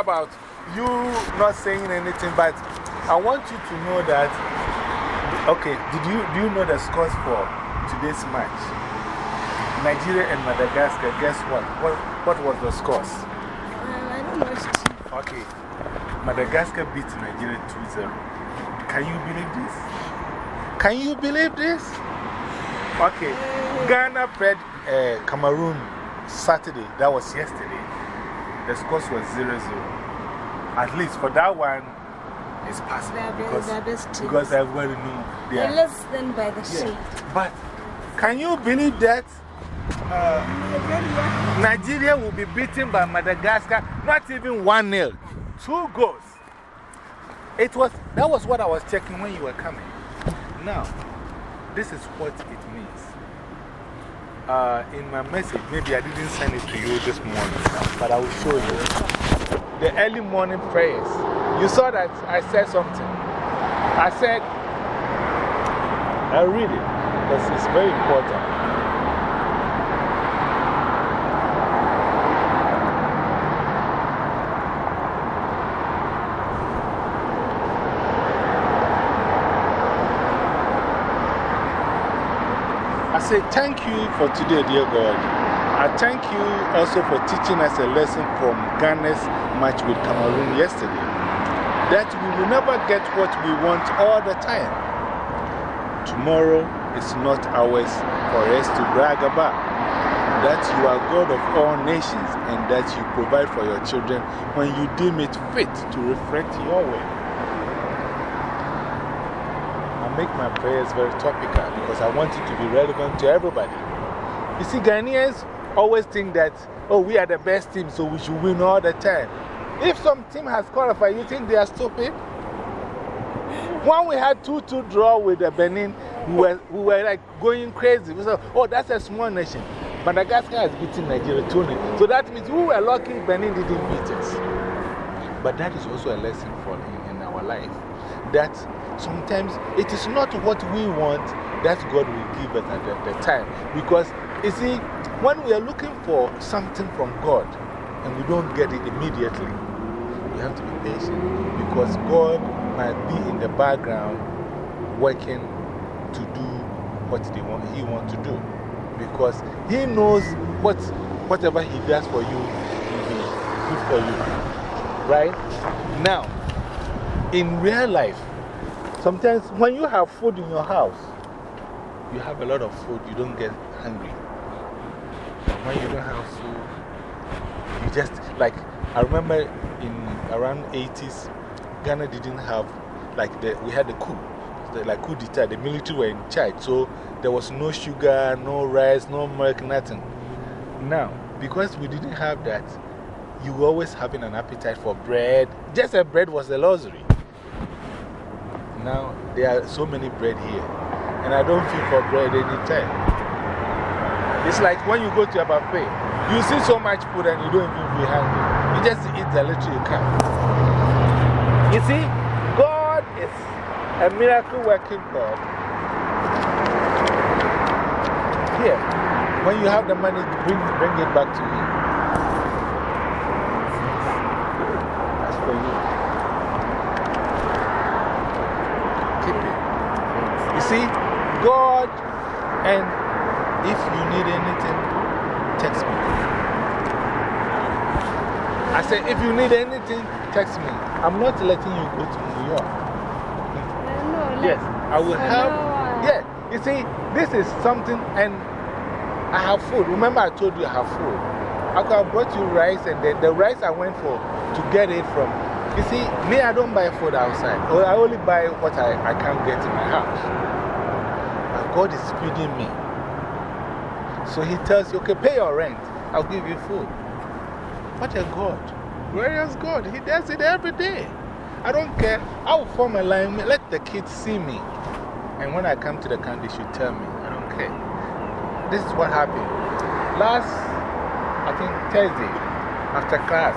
about you not saying anything, but I want you to know that. Okay, did you, do you know the scores for today's match? Nigeria and Madagascar, guess what? What, what was the scores? I don't know. Okay, Madagascar beat Nigeria 2 0. Can you believe this? Can you believe this? Okay, Ghana played uh, Cameroon Saturday, that was yesterday. The scores was 0 0. At least for that one, it's possible. Because, because everybody knew they are less than by the shape. But can you believe that? Uh, Nigeria will be beaten by Madagascar, not even 1 0. Two goals. It was, that was what I was checking when you were coming. Now, this is what it. Uh, in my message, maybe I didn't send it to you this morning, but I will show you. The early morning prayers. You saw that I said something. I said, I read it because it's very important. Say thank you for today, dear God. I thank you also for teaching us a lesson from Ghana's match with Cameroon yesterday. That we will never get what we want all the time. Tomorrow is not ours for us to brag about. That you are God of all nations and that you provide for your children when you deem it fit to reflect your way make my prayers very topical because I want it to be relevant to everybody. You see, Ghanaians always think that, oh, we are the best team, so we should win all the time. If some team has qualified, you think they are stupid? When we had 2 2 draw with the Benin, we were, we were like going crazy. We said, oh, that's a small nation. Madagascar has beaten Nigeria 2 So that means we were lucky Benin didn't beat us. But that is also a lesson for in, in our life that sometimes it is not what we want that God will give us at the, time. Because, you see, when we are looking for something from God and we don't get it immediately, we have to be patient because God might be in the background working to do what they want, He wants to do. Because He knows what, whatever He does for you will be good for you. Right? Now, in real life, Sometimes when you have food in your house, you have a lot of food, you don't get hungry. when you don't have food, you just, like, I remember in around 80s, Ghana didn't have, like, the, we had the coup, the, like coup d'etat, the military were in charge. So there was no sugar, no rice, no milk, nothing. Now, because we didn't have that, you were always having an appetite for bread. Just a bread was a luxury. Now, there are so many bread here, and I don't feel for bread anytime. It's like when you go to a buffet, you see so much food and you don't even be hungry. You just eat the little you can. You see, God is a miracle working God. Here, when you have the money, bring, bring it back to me. That's for you. see, God, and if you need anything, text me. I said, if you need anything, text me. I'm not letting you go to New York. No, no, yes, I will help. Yeah, you see, this is something, and I have food. Remember, I told you I have food. I could have brought you rice, and the, the rice I went for to get it from. You see, me, I don't buy food outside. Oh, I only buy what I, I can't get in my house. But God is feeding me. So he tells you, okay, pay your rent. I'll give you food. What a God. Glorious God. He does it every day. I don't care. I will form a line. Let the kids see me. And when I come to the country, they should tell me. I don't care. This is what happened. Last, I think Thursday, after class,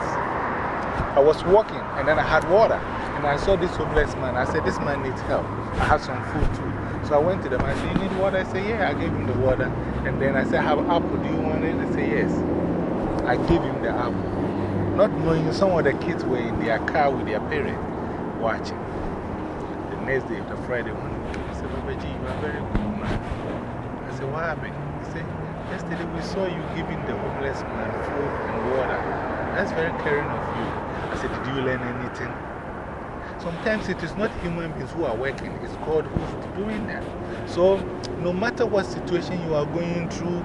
I was walking and then I had water. And I saw this homeless man. I said, This man needs help. I have some food too. So I went to them. I said, You need water? I said, Yeah. I gave him the water. And then I said, I have apple. Do you want it? They said, Yes. I gave him the apple. Not knowing some of the kids were in their car with their parents watching. The next day, the Friday, one I said, Baba G, you are very good man. I said, What happened? He said, Yesterday we saw you giving the homeless man food and water. That's very caring of you. I said, Did you learn anything? Sometimes it is not human beings who are working, it's God who's doing that. So, no matter what situation you are going through,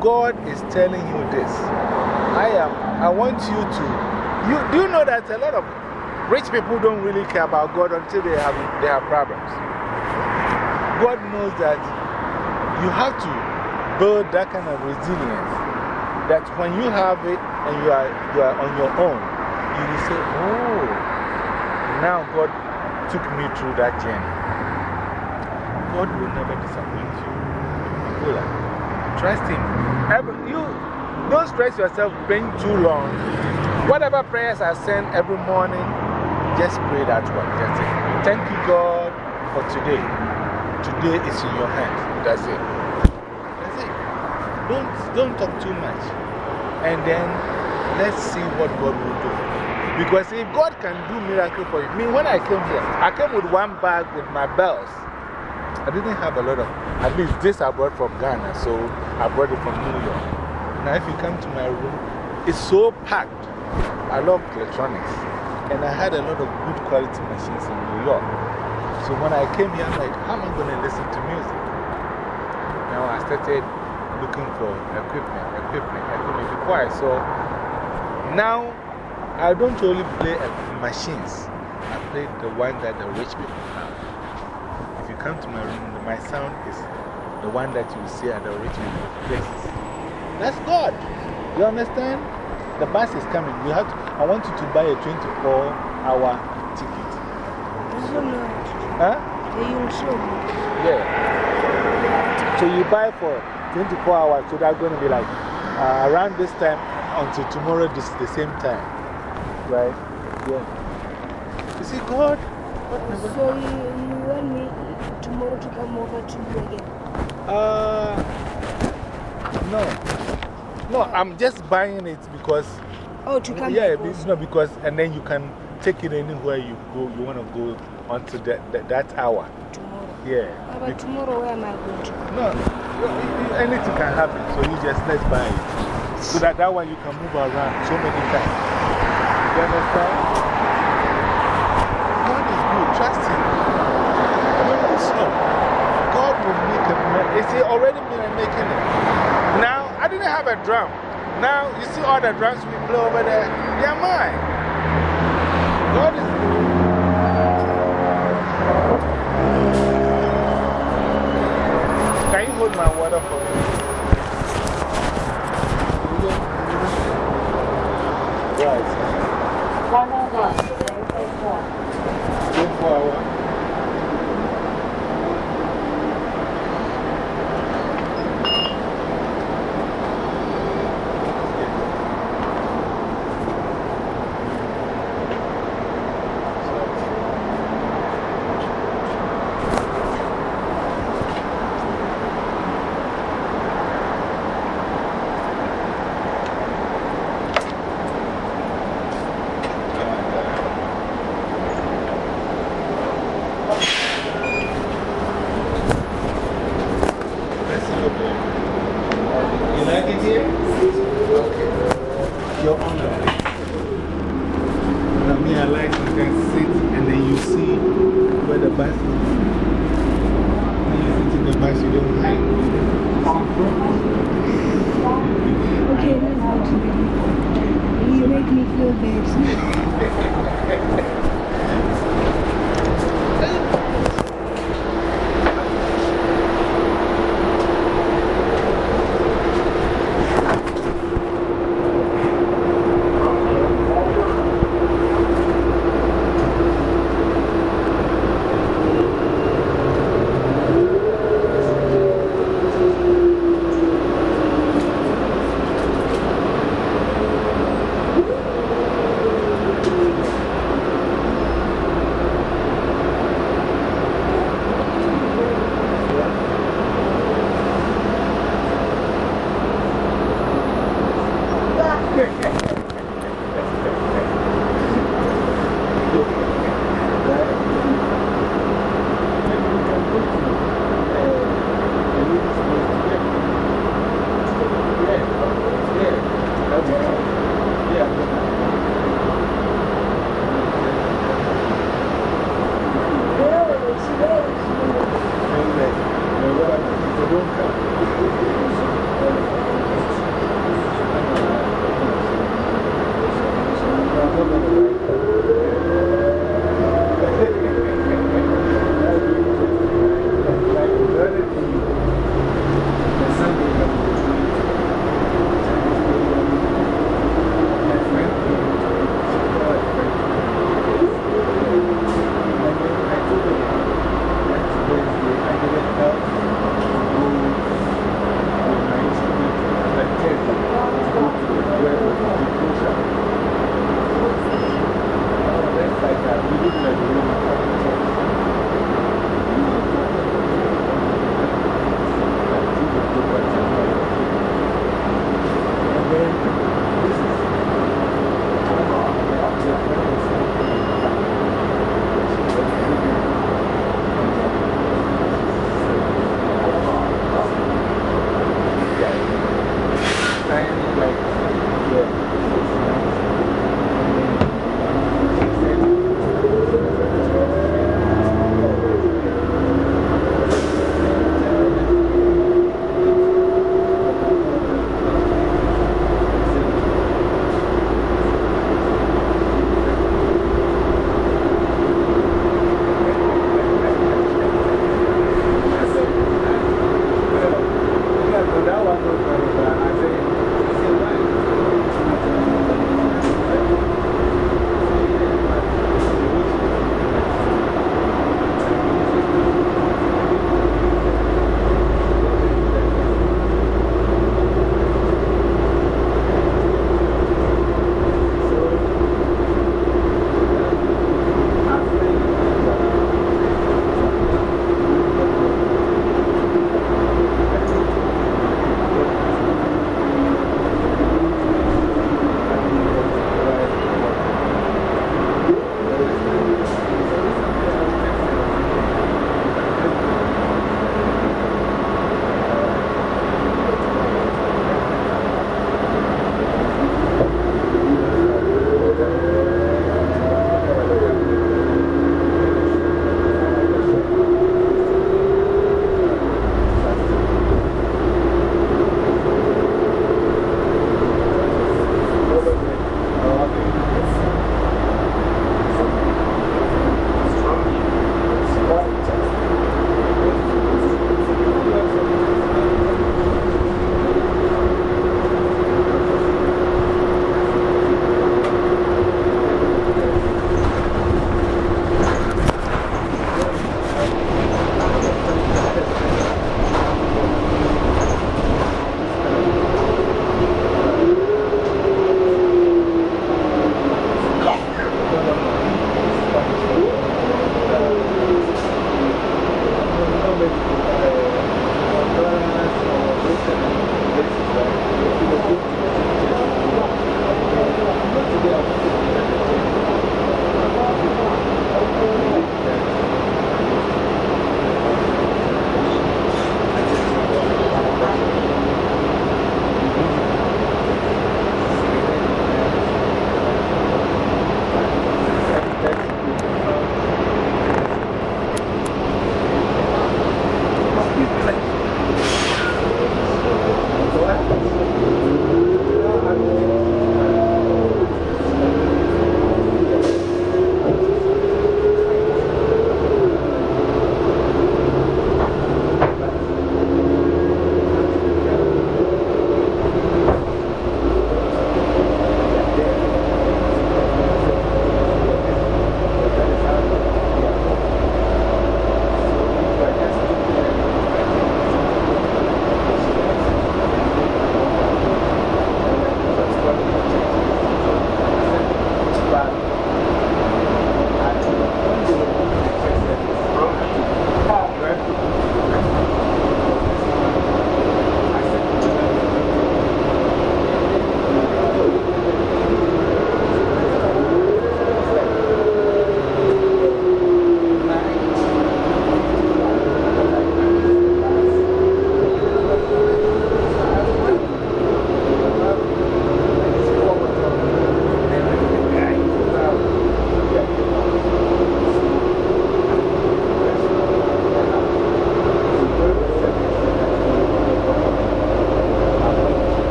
God is telling you this. I am, I want you to. You, do you know that a lot of rich people don't really care about God until they have, they have problems? God knows that you have to build that kind of resilience that when you have it and you are, you are on your own, you will say, Oh, now God took me through that journey. God will never disappoint you. Trust Him. You don't stress yourself praying too long. Whatever prayers I send every morning, just pray that one. That's it. Thank you, God, for today. Today is in your hands. That's it. That's it. Don't, don't talk too much. And then let's see what God will do. Because if God can do miracle for you, I mean, when I came here, I came with one bag with my bells. I didn't have a lot of, at least this I brought from Ghana, so I brought it from New York. Now, if you come to my room, it's so packed. I love electronics. And I had a lot of good quality machines in New York. So when I came here, I'm like, how am I going to listen to music? Now I started looking for equipment, equipment, equipment, quiet. So now I don't only play machines, I play the one that the rich people have. If you come to my room, my sound is the one that you see at the rich people's places. That's God. You understand? The bus is coming. We have to, I want you to buy a 24 hour ticket. Huh? Yeah. So you buy for 24 hours, so that's going to be like uh, around this time until tomorrow, this, the same time. Right? Yeah. You see, God. So you, you want me tomorrow to come over to you again? Uh, no. No, I'm just buying it because. Oh, to come Yeah, it's not because, and then you can take it anywhere you go, you want to go onto that, that, that hour. Tomorrow. Yeah. but tomorrow, where am I going to? No, anything can happen, so you just let's buy it. So that that one you can move around so many times. You understand? God is good. Trust Him. God will make a Is He already making it? Now, have a drum. Now, you see all the drums we play over there? They're mine. God is Can you hold my water for me? Right. One more one. Two four.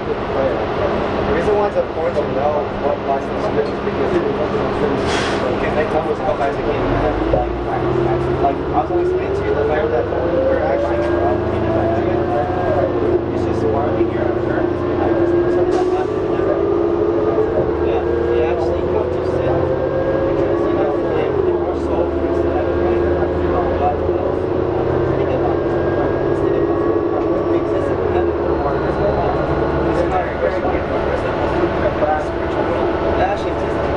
up with. The reason why the important to know what lies in the because because they told us what lies in is? Like I was always saying to you, the fact that we're actually in the idea. It's just why are we here? I'm sure this is something that's not Yeah, it actually comes to sit. Brass, which I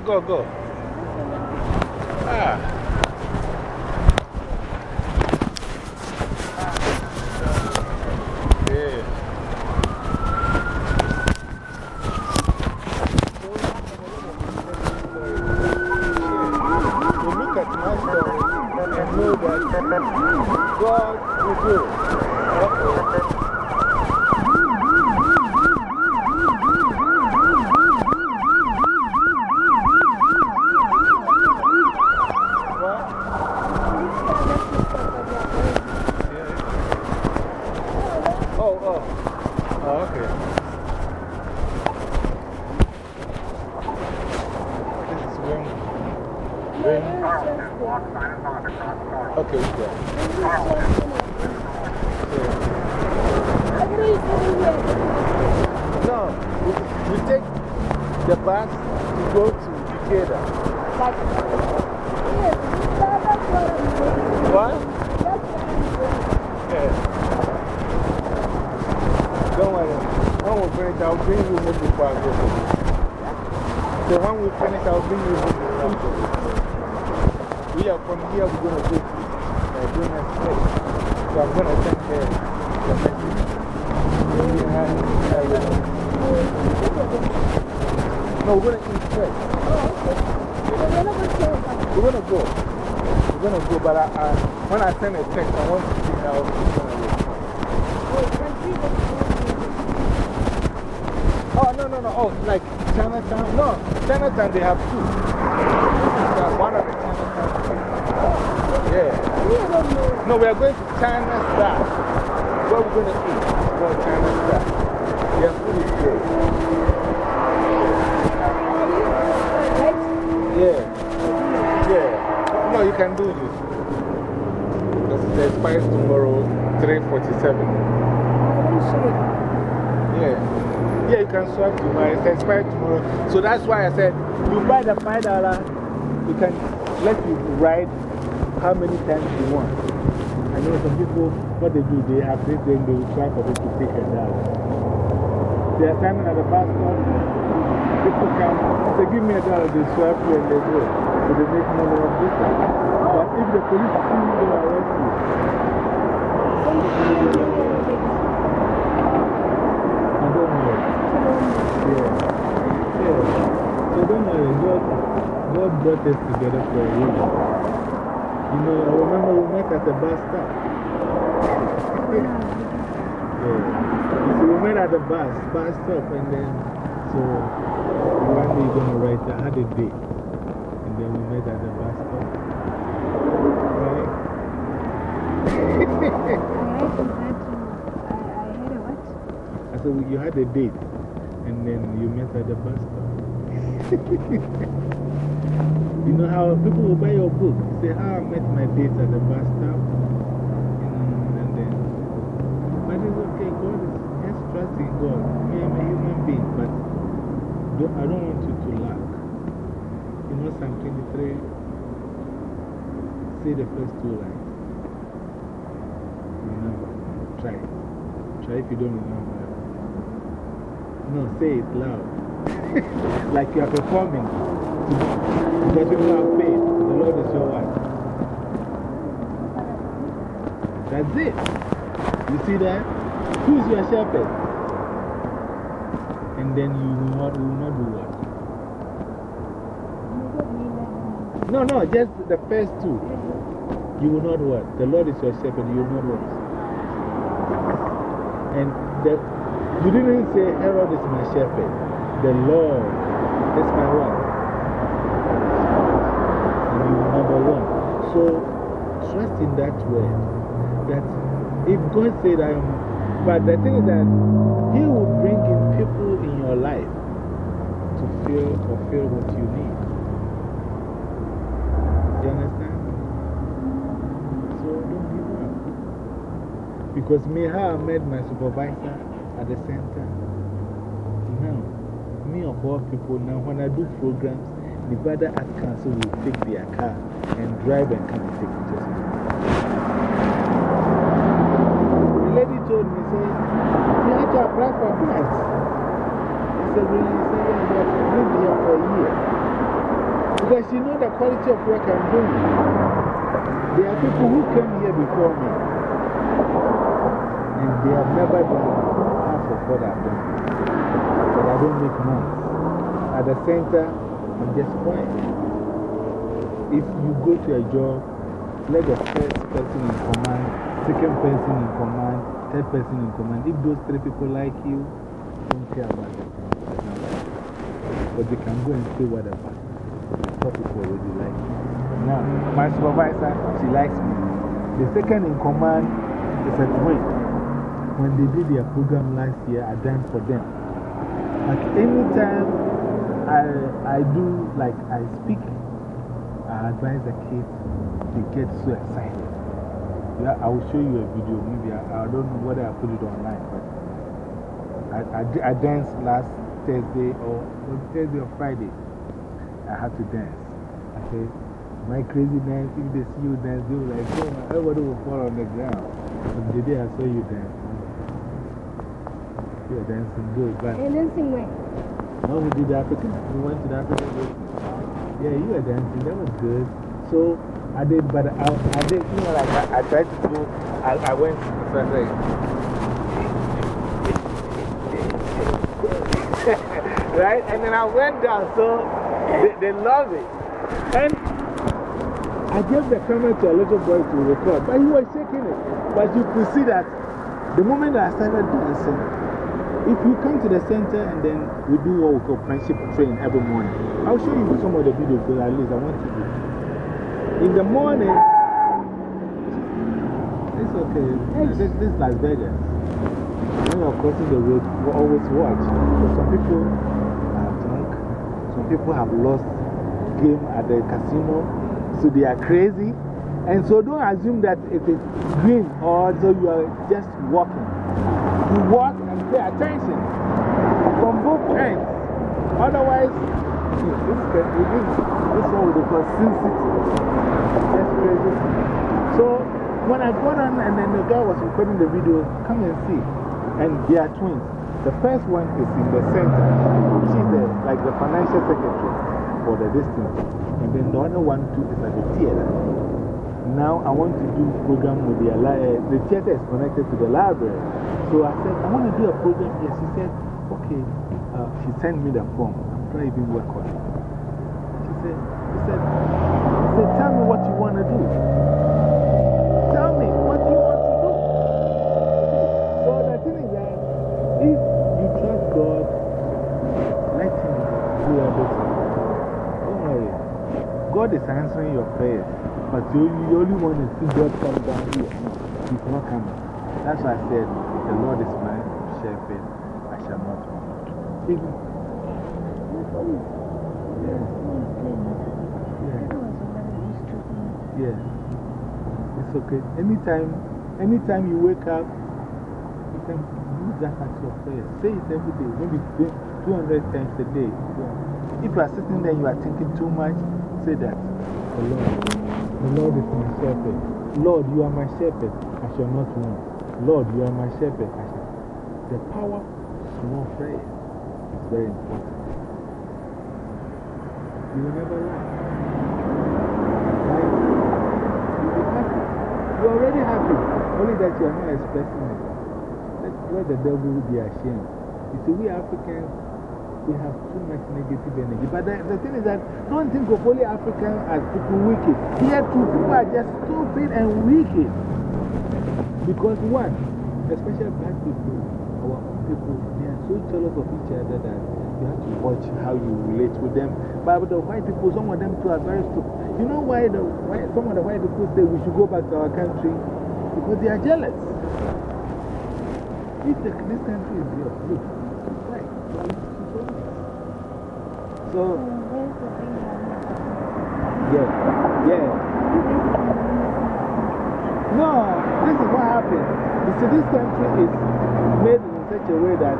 go, go. finish, I'll bring you home. We are from here, we're going to go to uh, Jonas Place. So I'm going to send her the message. We have, uh, no, we're going to eat first. We're going to go. We're going to go, but I, I, when I send a text, I want to see how it's going to go. Oh, no, no, no. Oh, like Chinatown? No tenants and they have two. One of the tenants Yeah. No, we are going to China's What are we going to eat. What to China's that. Their food is good. Yeah. Yeah. No, you can do this. Because it expires tomorrow, 347. Tomorrow. It's expired tomorrow. So that's why I said, you buy the $5, you can let you ride how many times you want. I know some people, what they do, they have this, then they will try for them to take a dollar. They are standing at the bus stop. People come, they give me a dollar, they swap you and they go. So they make money off this time. But if the police see you, they arrest you. I don't know. Yeah. Yeah. So don't worry, God, God brought us together for a reason. You know, I remember we met at the bus stop. yeah. You see, we met at the bus, bus stop, and then, so one day you're going to write, I had a date. And then we met at the bus stop. Right? I I, had a what? I said, you had a date, and then you met at the bus stop. you know how people will buy your book, say, how I met my date at the bus stop. You know, and then, but it's okay, God is trust in God. Me, I'm a human being, but I don't want you to lack. You know, Psalm 23, say the first two lines. Remember, try it. Try if you don't remember. Say it loud. like you are performing. Because people have faith. The Lord is your wife. That's it. You see that? Who's your shepherd? And then you will not, will not do what? No, no, just the first two. You will not what? The Lord is your shepherd, you will not what? And the, you didn't say, Herod is my shepherd. The Lord is my what? And you number one. So, trust in that word. That if God said, I am. But the thing is that He will bring in people in your life to feel, fulfill what you need. Do you understand? So don't give up. Because me, how I met my supervisor at the center. Now, me of all people, now when I do programs, the brother at council will take their car and drive and come and take pictures. The lady told me, say, you have to apply for grants. I said, really? He said, yeah, you have to live here for a year. Because you know the quality of work I'm doing. There are people who came here before me, and they have never done half of what I've done. But I don't make noise. At the center, I'm just quiet. If you go to a job, let the first person in command, second person in command, third person in command. If those three people like you, don't care about them. But they can go and say whatever. What people already like. Now, my supervisor, she likes me. The second in command is a twin. When they did their program last year, I danced for them. Like anytime I, I do, like I speak, I advise the kids, they get so excited. Yeah, I will show you a video. Maybe I, I don't know whether I put it online, but I, I, I danced last Thursday or Thursday or Friday. I had to dance. Said, my crazy dance, if they see you dance, they will like, oh, everybody will fall on the ground. But the day I saw you dance, you were dancing good. But And dancing way. when we did African, we went to the African day. Yeah, you were dancing, that was good. So I did, but I, I did, you know, like I, I tried to do, I, I went, so I said, right? And then I went down, so they, they love it. And I gave the camera to a little boy to record, but he was shaking it. But you could see that the moment I started dancing, if you come to the center and then we do what we call friendship training every morning, I'll show you some of the videos because at least I want you to. Do. In the morning, it's okay. This, this is Las Vegas. when you're crossing the road, we always watch. Because some people are drunk, some people have lost game at the casino, so they are crazy. And so don't assume that if it is green or so you are just walking. You walk pay attention from both ends. Otherwise, this, this, this one would be City. That's crazy. So when I got on and then the guy was recording the video, come and see. And they are twins. The first one is in the center. She's the, like the financial secretary for the distance. And then the other one too is at the theater. Now I want to do a program with the, uh, the theater is connected to the library. So I said, I want to do a program here. She said, okay. Uh, she sent me the form. I'm trying to even work on it. She said, she said, she said, tell me what you want to do. Tell me what you want to do. So the thing is that if you trust God, let Him do everything. Don't worry. God is answering your prayers. But you, only want to see God come down here. He's not coming. That's why I said, The Lord is my shepherd, I shall not want. Even, yeah. Yeah. It's okay. Anytime, anytime you wake up, you can use that as your prayer. Say it every day, maybe 200 times a day. If you are sitting there, you are thinking too much, say that. The Lord, the Lord is my shepherd. Lord, you are my shepherd. I shall not want. Lord, you are my shepherd. I shall. The power small prayer is very important. You will never lie. You'll be happy. You're already happy, only that you are not expressing it. Let, let the devil be ashamed. You see, we Africans, we have too much negative energy. But the, the thing is that don't think of only Africans as people wicked. Here too, people are just stupid and wicked. Because one, especially black people, our own people, they are so jealous of each other that you have to watch how you relate with them. But the white people, some of them too are very stupid. You know why the, why some of the white people say we should go back to our country? Because they are jealous. If the, this country is yours, look, right, so, yeah, yeah. No, this is what happened. You see, this country is made in such a way that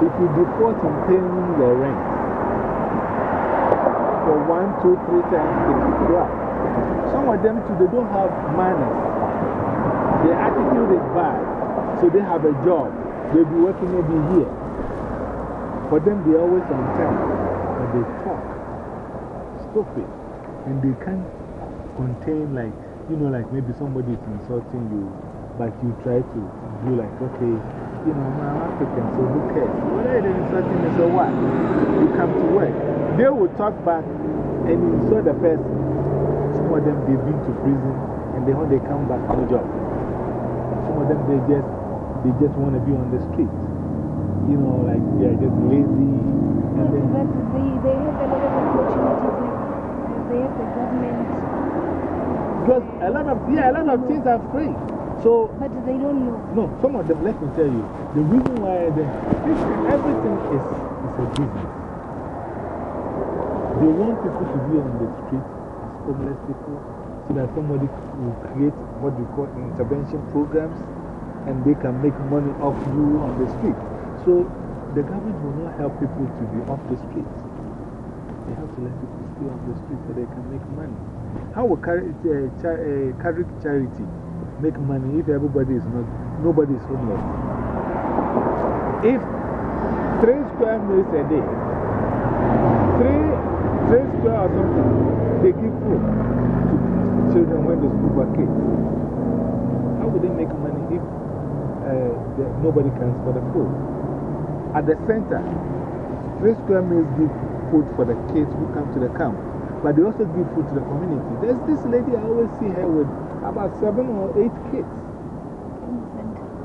if you default in paying the rent for one, two, three times, they kick out. Some of them too, they don't have manners. Their attitude is bad. So they have a job. They'll be working maybe here. For them, they're always on time. They talk stop it. And they can't contain, like, you know, like maybe somebody is insulting you, but you try to do like, okay, you know, I'm African, so who cares? Whether they're insulting me, so what? You come to work. They will talk back and insult the person. Some of them, they've been to prison, and then when they come back, no job. Some of them, they just, they just want to be on the street. You know, like they're just lazy. But, they, they have a lot of opportunities. Like, they have the government, because a lot of, yeah, a lot of things are free. So, but they don't know. no, some of them, let me tell you, the reason why the, this, everything is, is a business. They want people to be on the street as homeless people so that somebody will create what we call intervention programs and they can make money off you on the street. So the government will not help people to be off the streets. They have to let people stay off the streets so they can make money. How will uh, uh, Charity make money if everybody is not, nobody is homeless? If three square meals a day, three, three square or something, they give food to children when the school vacates. How would they make money if uh, nobody can for the food? At the center, three square meals give food for the kids who come to the camp, but they also give food to the community. There's this lady, I always see her with about seven or eight kids.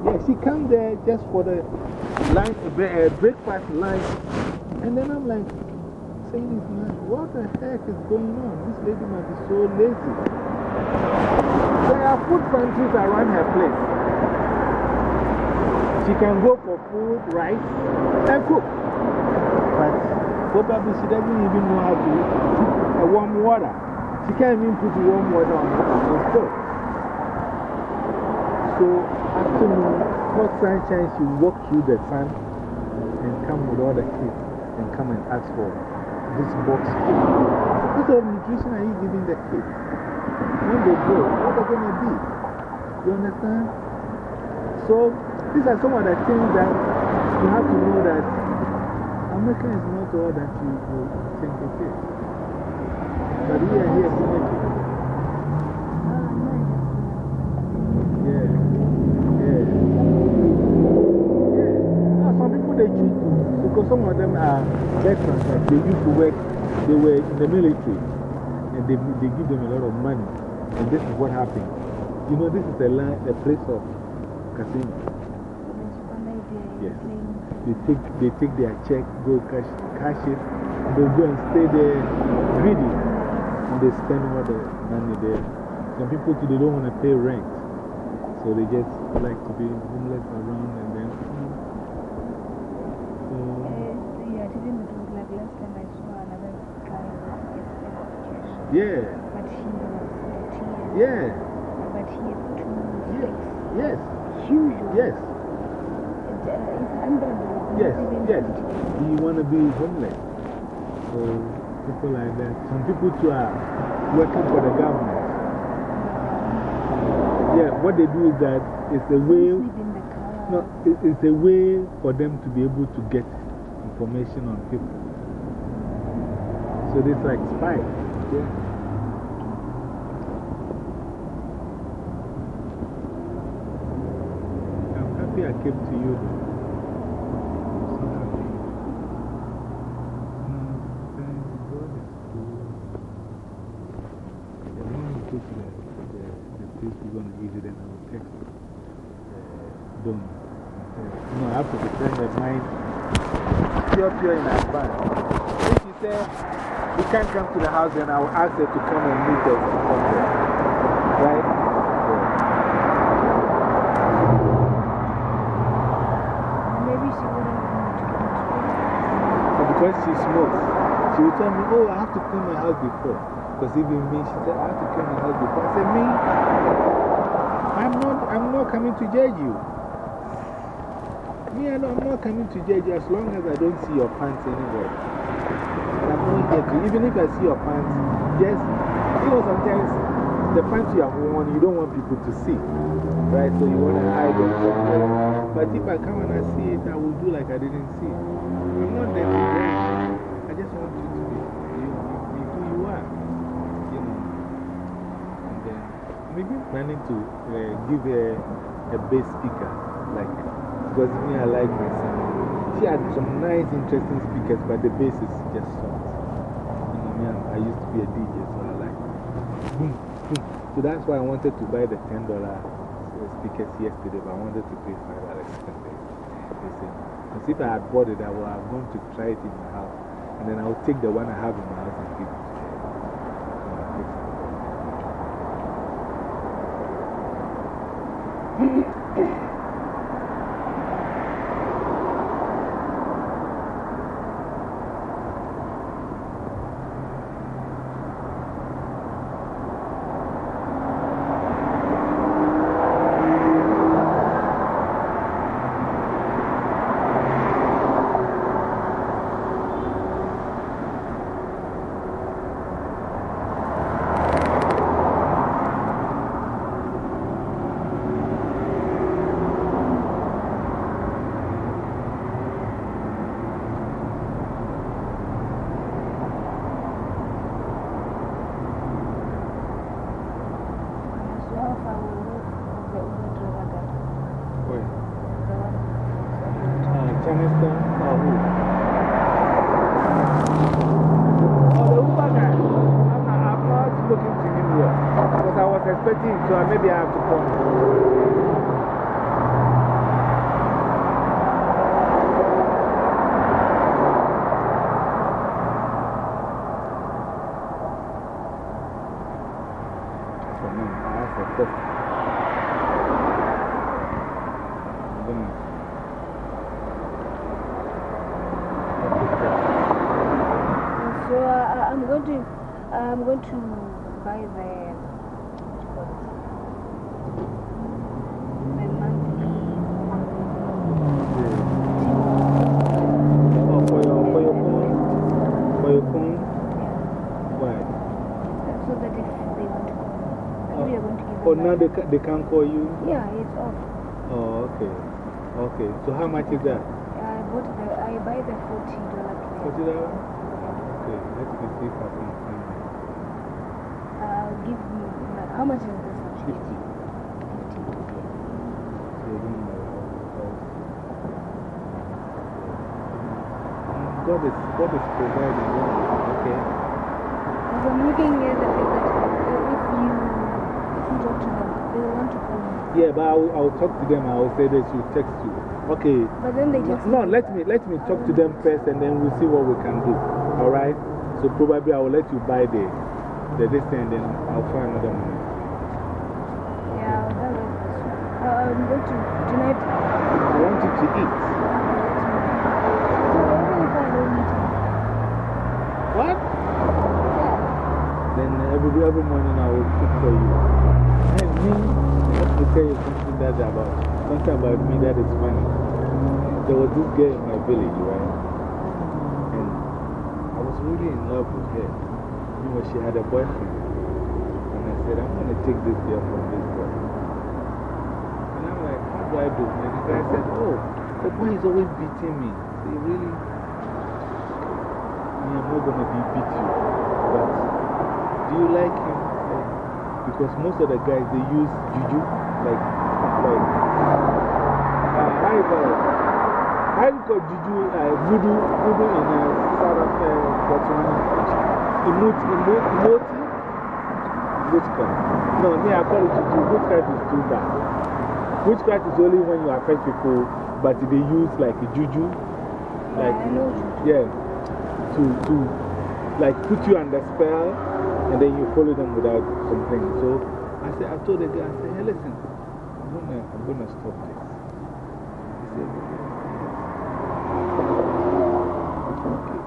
Yeah, she comes there just for the lunch, breakfast, lunch. And then I'm like, saying this, man, what the heck is going on? This lady must be so lazy. There are food pantries around her place. She can go for food, rice, and cook. But probably she doesn't even know how to cook a warm water. She can't even put warm water on the stove. So, afternoon, hot sunshine, she walk through the sun and come with all the kids and come and ask for this box. What sort of nutrition are you giving the kids? When they grow, what are they going to be? You understand? So, these are some of the things that you have to know that America is not all that you, think it is. But we are here to make it. Yeah. Yeah. Yeah. Now, some people they choose to, because some of them are veterans, like they used to work, they were in the military, and they, they give them a lot of money. And this is what happened. You know, this is a, land, a place of casino. They take, they take their check, go cash, cash it, they go and stay there greedy, and they spend all the money there. Some people too, they don't want to pay rent, so they just like to be homeless around and then. So, Yeah, didn't do like last time I saw another guy with yeah, But he was 40 years. yeah, But he had two yes, sticks. yes, Huge. yes, It's, uh, it's unbelievable. Yes, yes. 20. You want to be homeless? So, people like that. Some people too are working for the government. Yeah, what they do is that it's a way. No, it's a way for them to be able to get information on people. So it's like spies. Yeah. I'm happy I came to you. though. I'm so happy. Mm, thank God it's cool. Yeah, when we go to the, the, the place we're going to eat, then I will text you. Don't. No, I have to pretend that mine pure, pure in advance. If she said, we can't come to the house, then I will ask her to come and meet us somewhere. Right? Maybe she wouldn't want to come because she smokes, she will tell me, oh, I have to clean my house before. Because even me, she said, I have to clean my house before. I said, me, I'm not, I'm not coming to judge you. Me, I'm not coming to judge you as long as I don't see your pants anywhere. Even if I see your pants, just, you know, sometimes the pants you have worn, you don't want people to see. Right? So you want to hide them. But if I come and I see it, I will do like I didn't see it. I'm not there to. I just want you to be, you, be who you are. You know. And then maybe planning to uh, give a, a bass speaker. Like, because me, I like my sound. She had some nice, interesting speakers, but the bass is just soft. You know, me, I'm- I used to be a DJ, so I like. So that's why I wanted to buy the $10 speakers yesterday, but I wanted to pay $5 Because if I had bought it, I would have gone to try it in my house. And then I would take the one I have in my house and give it they, ca- they can't call you? Yeah, it's off. Oh, okay. Okay. So, how much is that? I bought the, I buy the forty dollar plan. Forty dollars? Okay, let me see if I can find it. Uh, give me, my- how much is this one? Fifty. Fifty. So, you don't know. I'll- I'll- God is, God is providing. yeah, Okay. Because I'm looking at the fact that uh, if you, if you talk to them, they will want to call me. Yeah, but I will, I will talk to them. I will say they should text you. Okay. But then they just. No, let me, let me talk to them first and then we'll see what we can do. All right? So probably I will let you buy the, the this thing and then I'll find another one. Yeah, that was. Uh, I'm going to, tonight. I want you to eat. So even if I eat What? yeah. Then every, every morning I will cook for you. And me, to tell you something that's about, something about me that is funny. There was this girl in my village, right? And I was really in love with her. You know, she had a boyfriend. And I said, I'm going to take this girl from this boy. And I'm like, how do I do? And the guy said, oh, the boy is always beating me. Say, really? Me, I'm not going to be beat you. But do you like him? Because most of the guys, they use juju, like, like, uh, you call it? You call juju, uh, voodoo, voodoo in uh, South Africa, Botswana? Emoti, emoti, emoti? Witchcraft. No, me, I call it juju. Witchcraft is too bad. Witchcraft is only when you affect people, but they use like juju. Like, I yeah, to, to like put you under spell and then you follow them without something. So I said, I told the guy, I said, hey, listen, I'm gonna, I'm gonna stop this. He said, okay.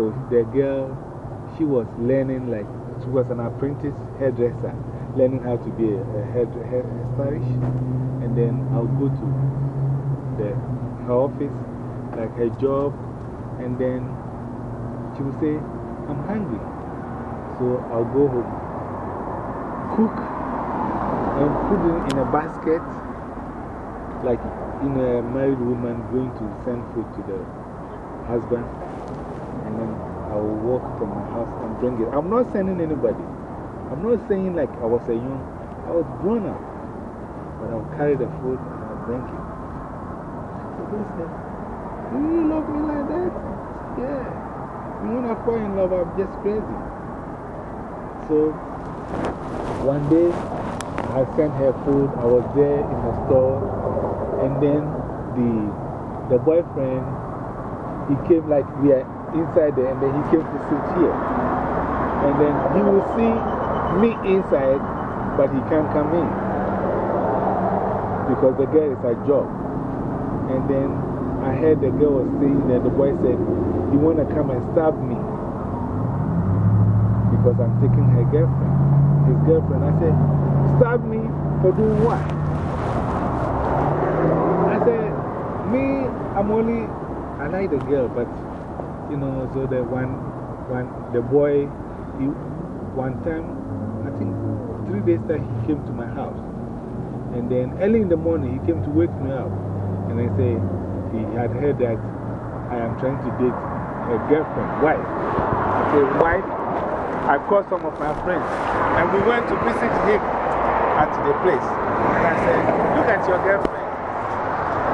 So the girl, she was learning, like, she was an apprentice hairdresser, learning how to be a, a hair, hair. And then I'll go to the, her office, like her job, and then she would say, I'm hungry. So I'll go home, cook, and put it in a basket, like in a married woman going to send food to the husband. And then I will walk from my house and bring it. I'm not sending anybody. I'm not saying like I was a young, I was grown up. But I'll carry the food and I'll bring it. So they said, Do you love me like that? Yeah. You wanna fall in love, I'm just crazy. So one day, I sent her food. I was there in the store. And then the, the boyfriend, he came like we are inside there. And then he came to sit here. And then he will see me inside, but he can't come in. Because the girl is at job. And then I heard the girl was saying that the boy said, You want to come and stab me? Because I'm taking her girlfriend. His girlfriend. I said, Stab me for doing what? I said, Me, I'm only, I like the girl, but you know, so the one, one, the boy, he, one time, I think three days that he came to my house. And then early in the morning, he came to wake me up. And I say, he had heard that I am trying to date a girlfriend, wife. I said, wife, I called some of my friends. And we went to visit him at the place. And I said, look at your girlfriend.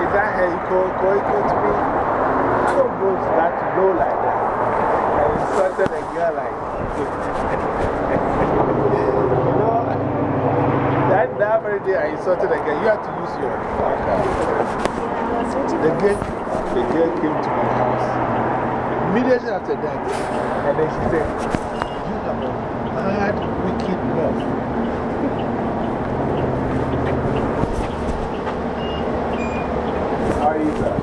Is that her equal, co-equal to me? So bros that know like that. I insulted a girl like, you know, that, that very day I insulted a girl. You have to use your the girl, the girl came to my house. Immediately after that, and then she said, Bad, wicked love. How are you, sir?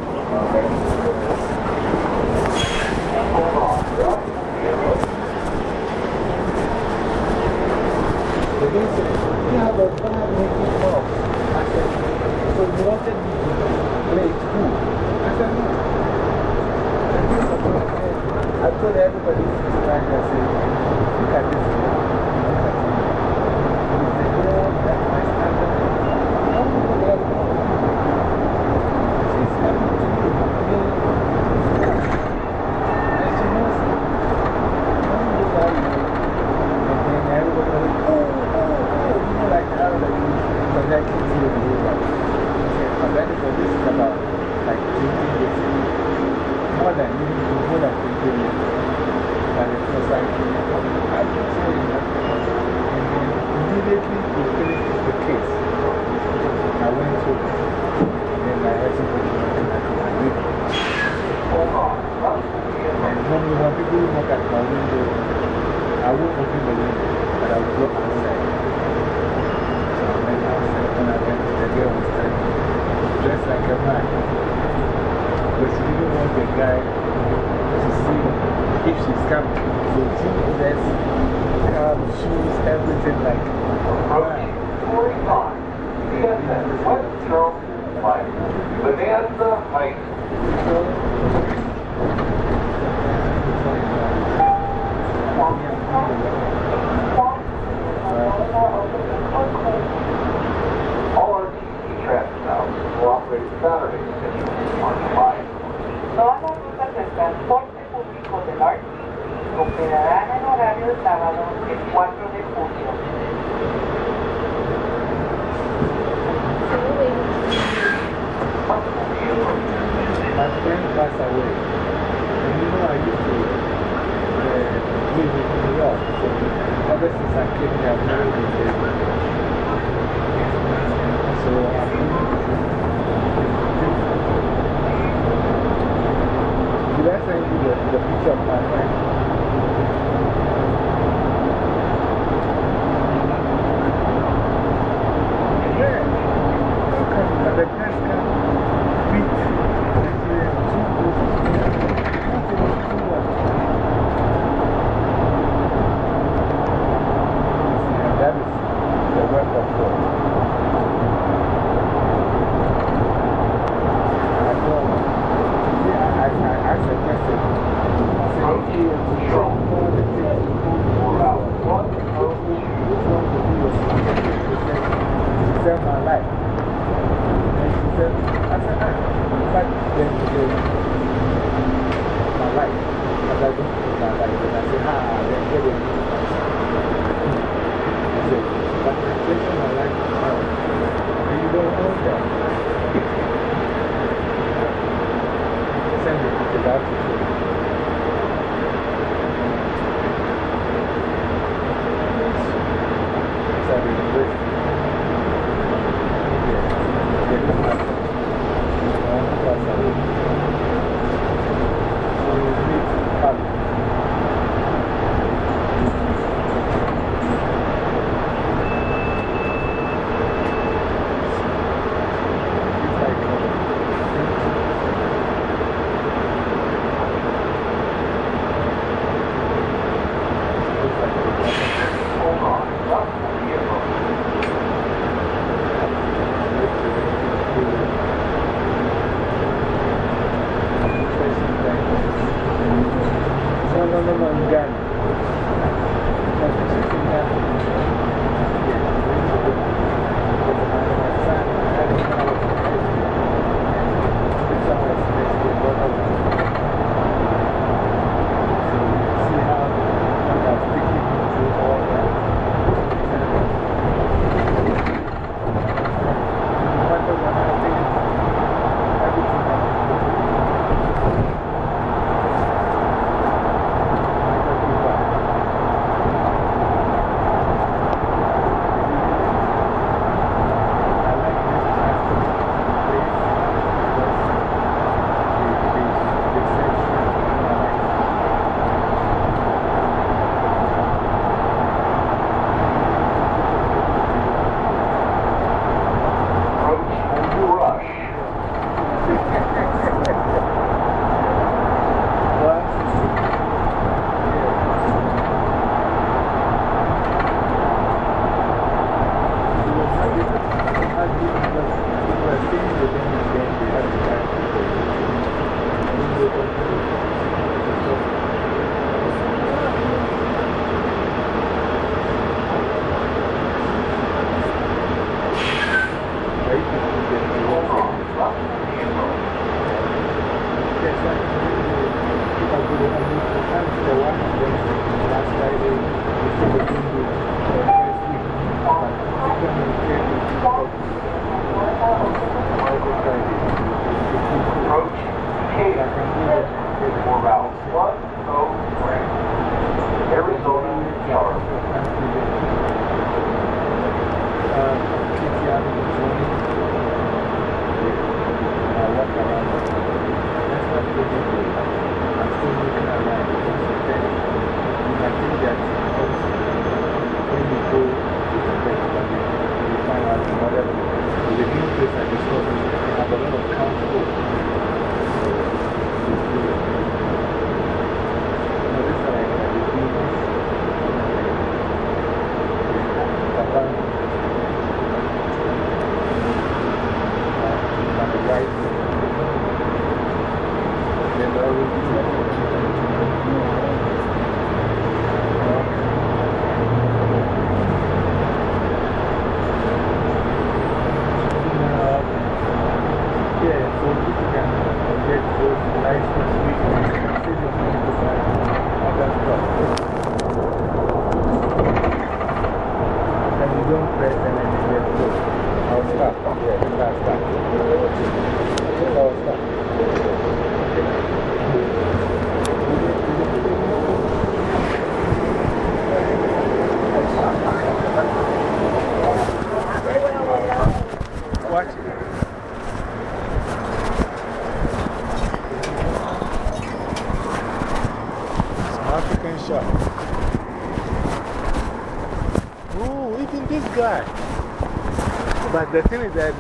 The thing is that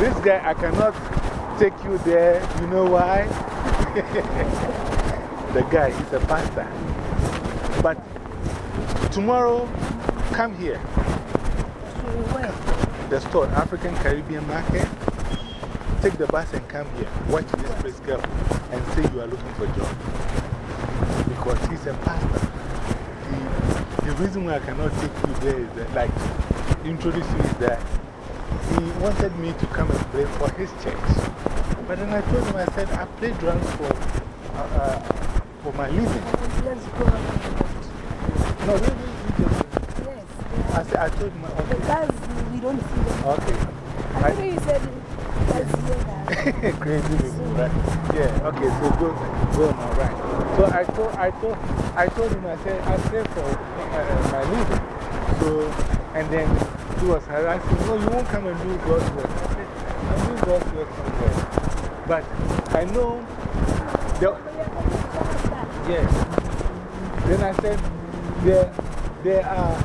this guy, I cannot take you there. You know why? the guy is a pastor. But tomorrow, come here. The store, African Caribbean Market. Take the bus and come here. Watch this place go and say you are looking for a job. Because he's a pastor. The, the reason why I cannot take you there is that, like, introduce you is that wanted me to come and play for his church. But then I told him, I said, I play drums for, uh, uh, for my living. Let's go on. No, really, you just, Yes. I, said, I told him, okay. guys, we don't see them. Okay. I you said let's hear that. Crazy people, right? Yeah, okay, so go, go now, right. So I told, I told, I told him, I said, I play for uh, my living. So, and then he was harassing, no, you won't come and do God's work. I said, I'm doing God's work somewhere. But I know, the, yes. Then I said, there, there are,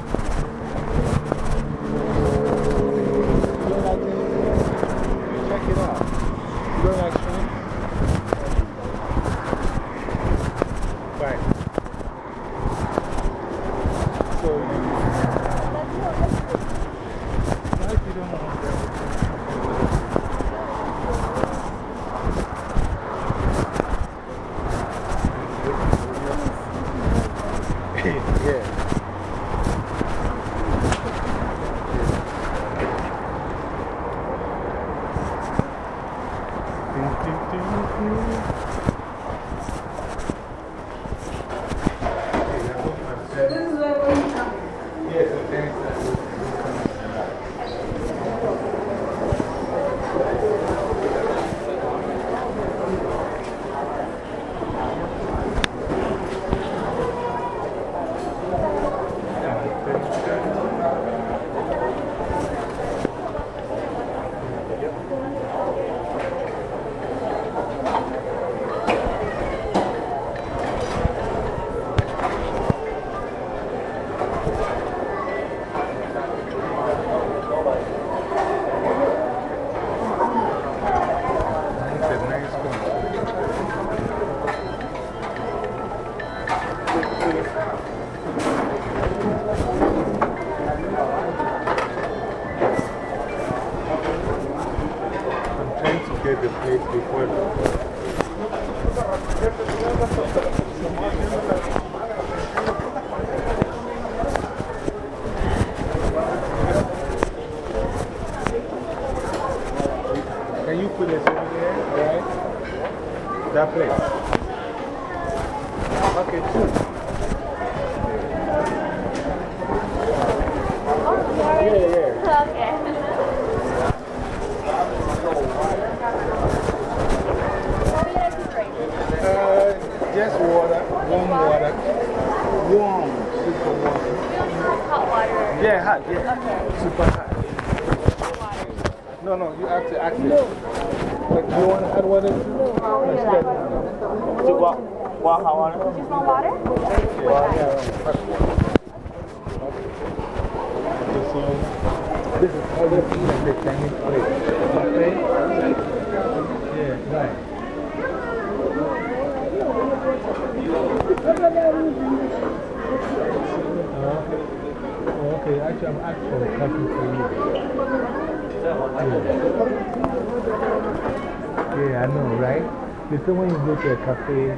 cafe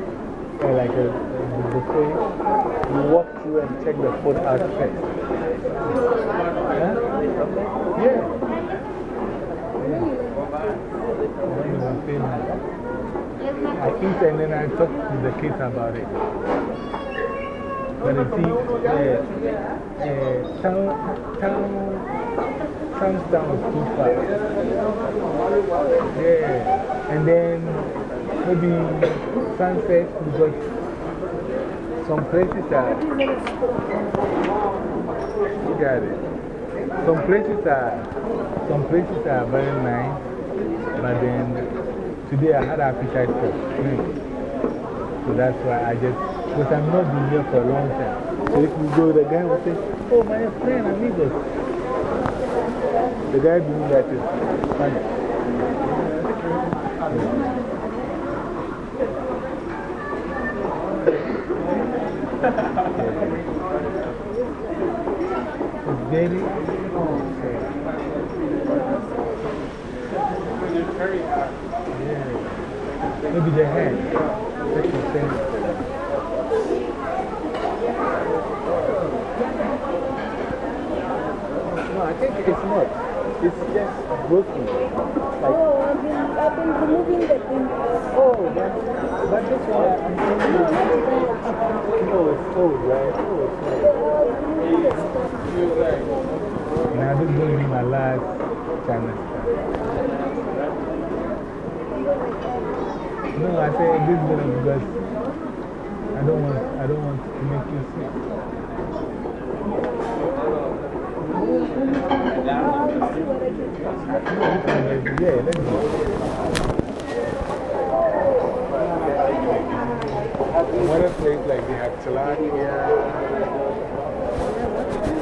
or like a, a buffet, you walk through and check the food out first. Huh? Yeah. I eat and then I talk to the kids about it. But you see, uh, uh, town, town, town town is too far. Yeah. And then maybe because some places are. You got it. Some places are, some places are very nice, but then today I had appetite for food. So that's why I just, because I've not been here for a long time. So if we go, the guy will say, Oh, my friend, amigos. The guy doing that is funny. It's very, yeah. Maybe the hand. That's the thing. No, I think it's not. It's just broken. Like, Oh, I've been, I've been removing the thing. oh, that, but this one, I'm telling you, no, it's old, right? Oh, it's old. Now, this is going to be my last China No, I say this is going because I don't want, I don't want to make you sick. Yeah, let me What a place like they have tilapia.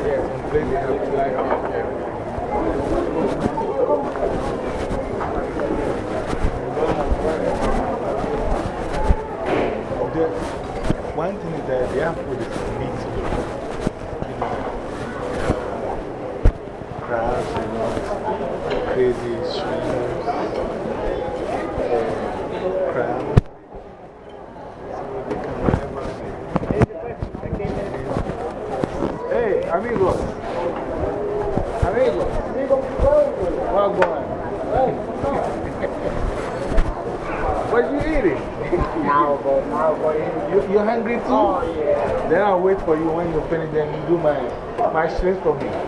Yeah, some place they have tilapia. The, one thing is that their food is meat. You know, crabs, you know, crazy shrimps, uh, crabs. So they can whatever. Hey, amigos. Amigos. Well, go on. What you eating? Now go, now go in. You, you hungry too? Oh, yeah. Then I'll wait for you when you finish, then you do my, my shrimp for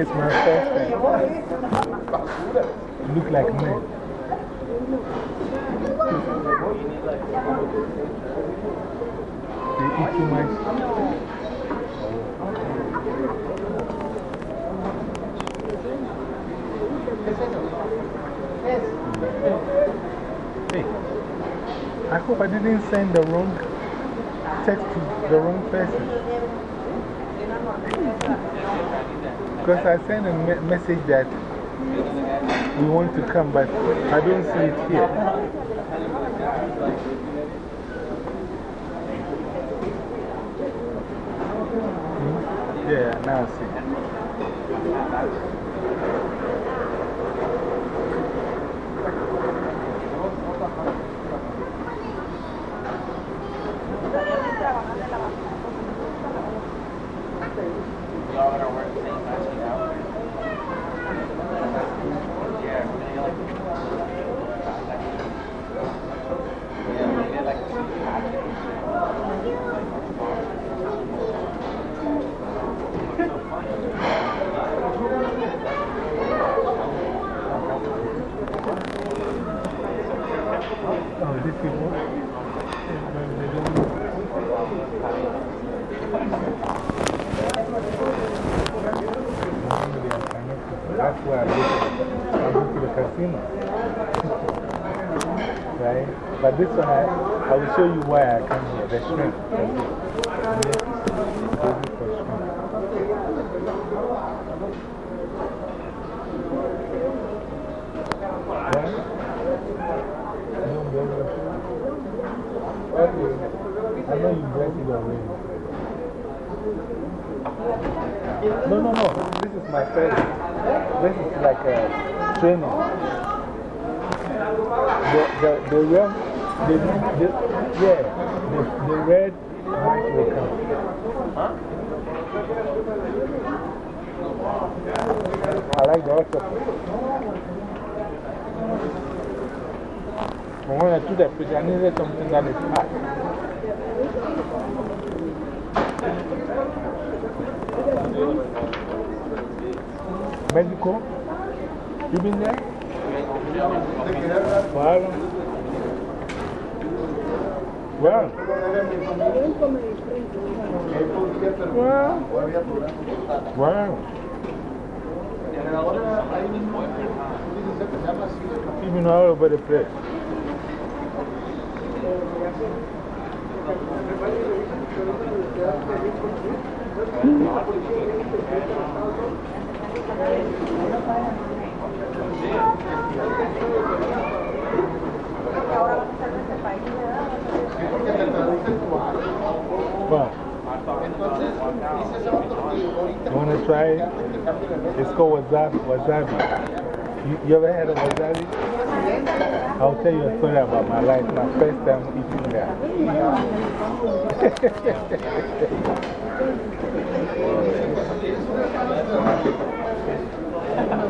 Is my first time. Look like me. They eat too much. Hey, I hope I didn't send the wrong text to the wrong person. Because I sent a me message that we want to come, but I don't see it here. Hmm? Yeah, now I see. Y'all gonna work the same time sheet out? Yeah, maybe like. Yeah, maybe like a Oh, these people? That's why I go, I go to the casino. right? But this one, I, I will show you why I come here. The shrimp. I know you dressed it already. No, no, no. This is my first. This is like a training. The, the, the red, the, the, yeah, the, the red mic will come. I like the octopus. But when I do that I needed something that is hot. Mexico? You been there? Wow. Wow. Wow. Wow. Even all over the place. Wow. You want to try it? It's called wasabi. wasabi. You, you ever heard of wasabi? I'll tell you a story about my life, my first time eating that.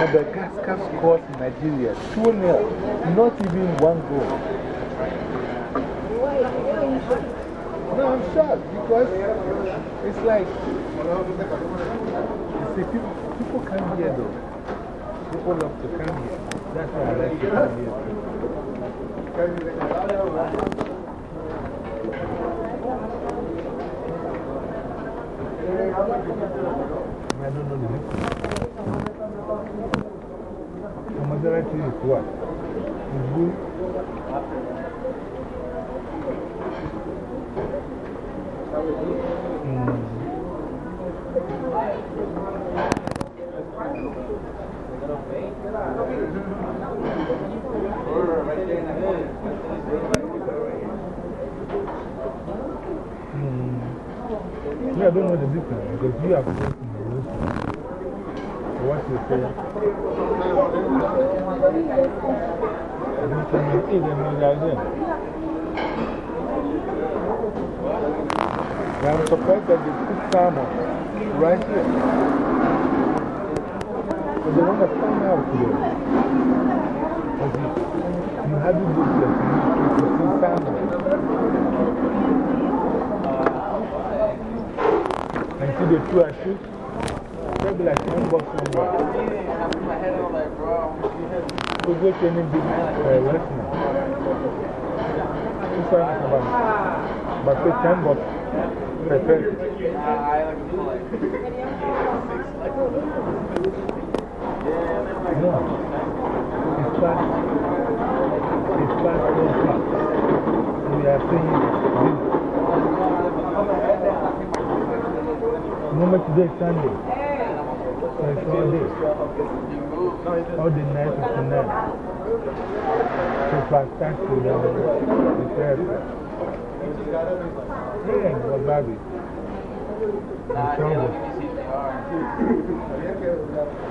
Madagascar scored Nigeria 2 0. Not even one goal. No, I'm shocked because it's like, you see, people, people come here though. People love to come here. That's why I like to come here. I don't know Nazareth is what? It's good. Mm. Mm. Yeah, I don't know the difference because you have. So what you say? You can eat them in the I'm surprised that they put salmon right here. But they want to come out here. But you, you haven't looked at it to see salmon. And see the two I like 10 bucks somewhere. So go to any big uh, restaurant. This one is about, about say 10 bucks per person. No. It's past, it's 12 o'clock. So we are saying this. Remember today Sunday. It's all day. All the night is tonight. So past tax to the Thursday. Yeah, what Bobby? It's trouble.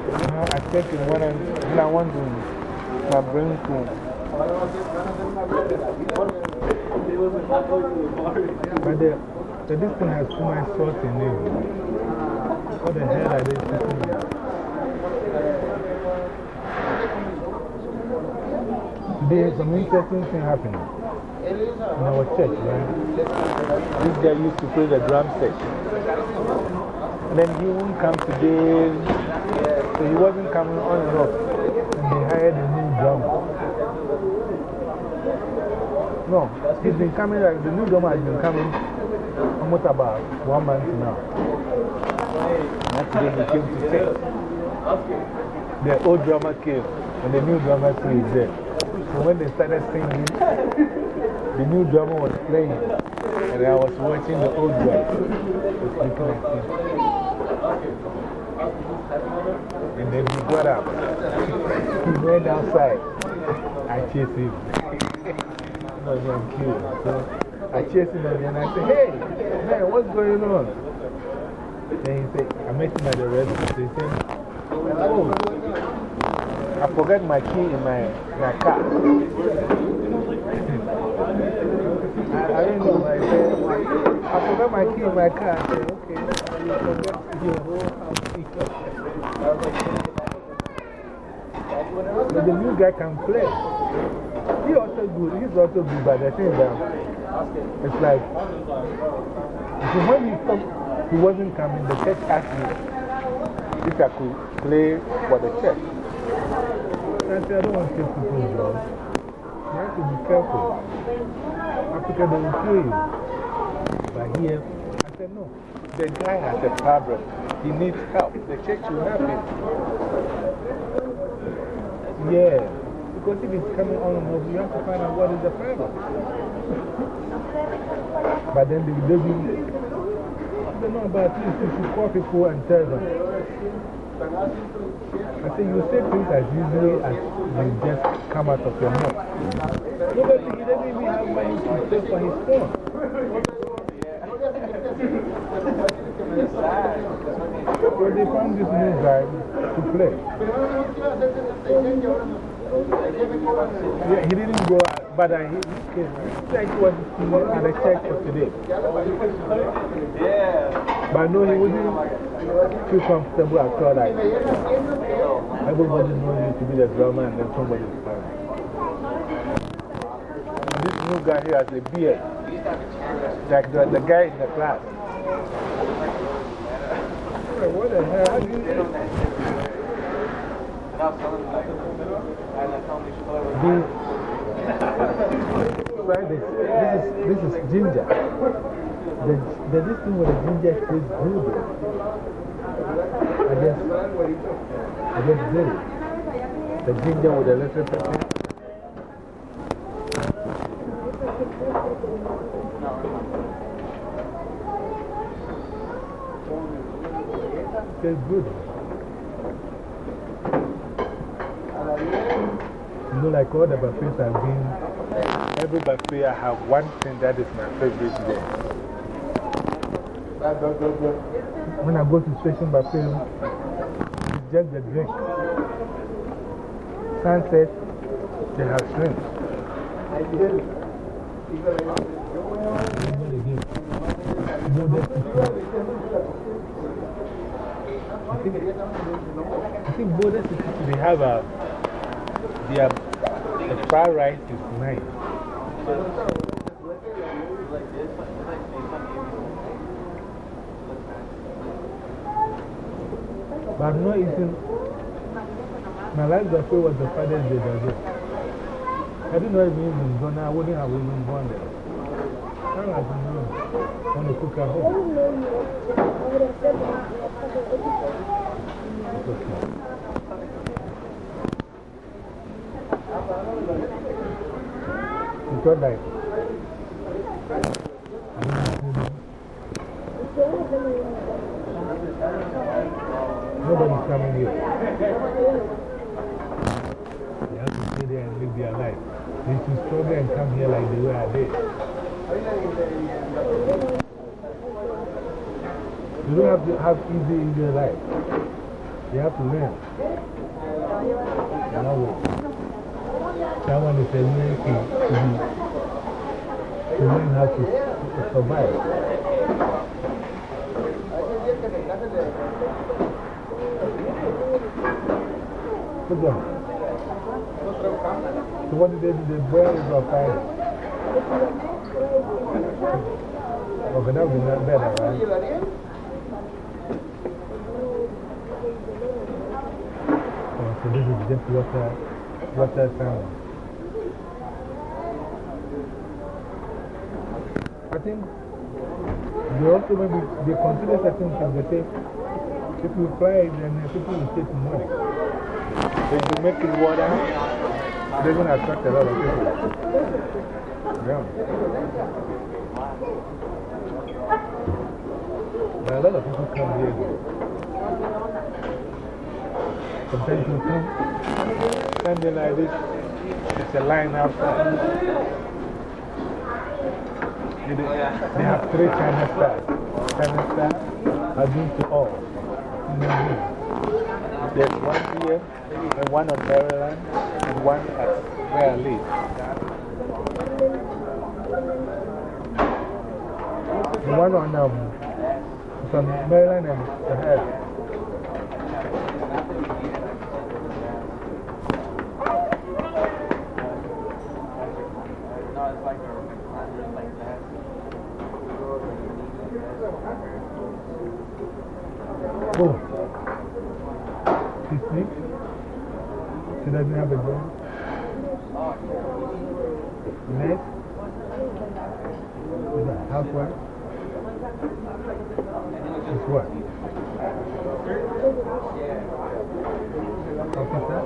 Uh, I think when I, when I want to, my brain to. But the, the, this one has too much salt in it. What the hell are they putting Today, some interesting thing happening in our church, right? This guy used to play the drum. And then he wouldn't come today, so he wasn't coming on and off. And they hired a new drummer. No, he's been coming, like, the new drummer has been coming almost about one month now. And today he came to church. The old drummer came, and the new drummer too is there. So when they started singing, the new drummer was playing, and I was watching the old him. And then he got up. He went outside. I chased him. no, he was cute. So I chased him and I said, Hey, man, what's going on? Then he said, I met him at the restaurant. He said, Oh, I forgot my key in my, my car. I, I didn't know. I said, I forgot my key in my car. I said, okay, you forgot your whole house. But the new guy can play. He also good. He's also good, but the thing that it's like, so when he stopped, he wasn't coming. The church asked me if I could play for the church. I said, I don't want to take people's jobs. You have to be careful. Africa, will kill you. But here, I said, no. The guy has a problem. He needs help. The church will help him. Yeah. Because if it's coming on and off, you have to find out what is the problem. But then they, will, I don't know about this. You should call people and tell them. I say you say things as easily as they just come out of your mouth. Nobody, he doesn't even have money to pay for his phone. So they found this new guy to play. Yeah, he didn't go, but uh, he, came. It's like he was at the church for today. But no, he wasn't too comfortable at all. Like, everybody knows you to be the drummer and then somebody is. And this new guy here has a beard. Like the, the guy in the class. What the hell? How do you do this? This. Is, this is ginger. The, the, this thing with the ginger tastes good. Just, I just did it. The ginger with a little pepper. Tastes good. You know, like all the buffets I've been, every buffet I have one thing that is my favorite there. When I go to Station by Film, it's just the drink. Sunset, they have shrimp. I did. I think, I think City, they have a, their the fried rice is nice. But I'm not eating. My last buffet was the Father's Day. It. I didn't know if you even gone. I wouldn't have even gone there. I don't know. I want to cook at home. It's okay. Because like, nobody's coming here. They have to stay there and live their life. They should struggle and come here like the way I did. You don't have to have easy their life. You have to learn. Know, someone is a learning to, to, be, to learn how to s- survive. Good job. So what did they do? They? Okay, that would be better, right? So this is just water, water salmon. I think they also maybe they consider certain things. They say if you it, then people will take money. If you make it water, they're going to attract a lot of people. Yeah. There are a lot of people come here. Sometimes you come, standing like this, it's a line outside. They, have three China stars. China stars have been to all. Mm-hmm. There's one here, and one on Maryland, and one at where I live. One on um, from Maryland and the head. Oh. She? She doesn't have a job? Nurse? Is a housewife? She's what? Officer?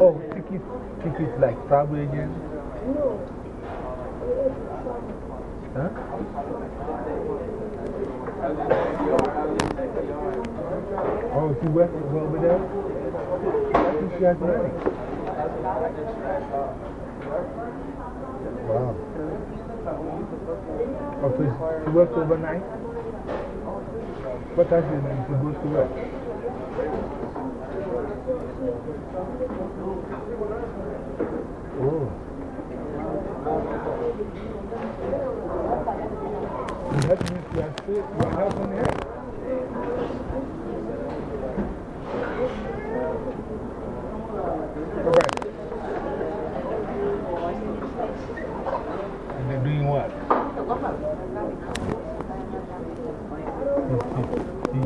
Oh, tickets, tickets like travel agent? Huh? Oh, she works over there? She has money. Wow. Oh, so she- works overnight? What time is she goes to work? Oh. You are still, you are helping her. Alright. And they're doing what? She, she, she,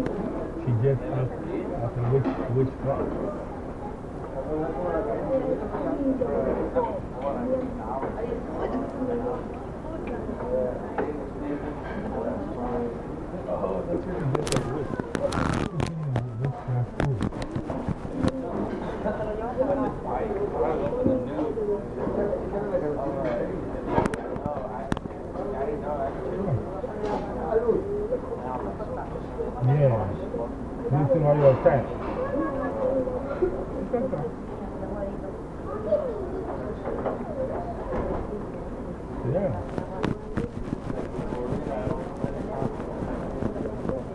she just asked, asked which, which part. Oh, that's what you get at work. Which fast food? Yeah. Wasting all your time. It's okay. Yeah.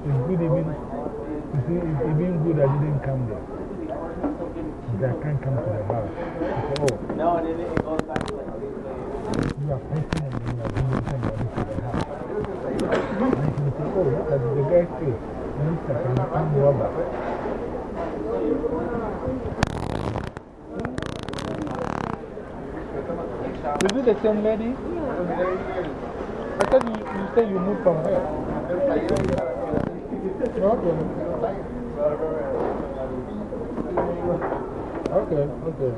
It's maybe it's even good I didn't come there. Because I can't come to the house. I said, oh. No, and then it goes back to like. You are preaching and you are bringing somebody to the house. And you say, oh, look at the guy say, Mr. Can I'm robber. Is it the same lady? I thought you, you said you moved from here. Okay. Okay, okay.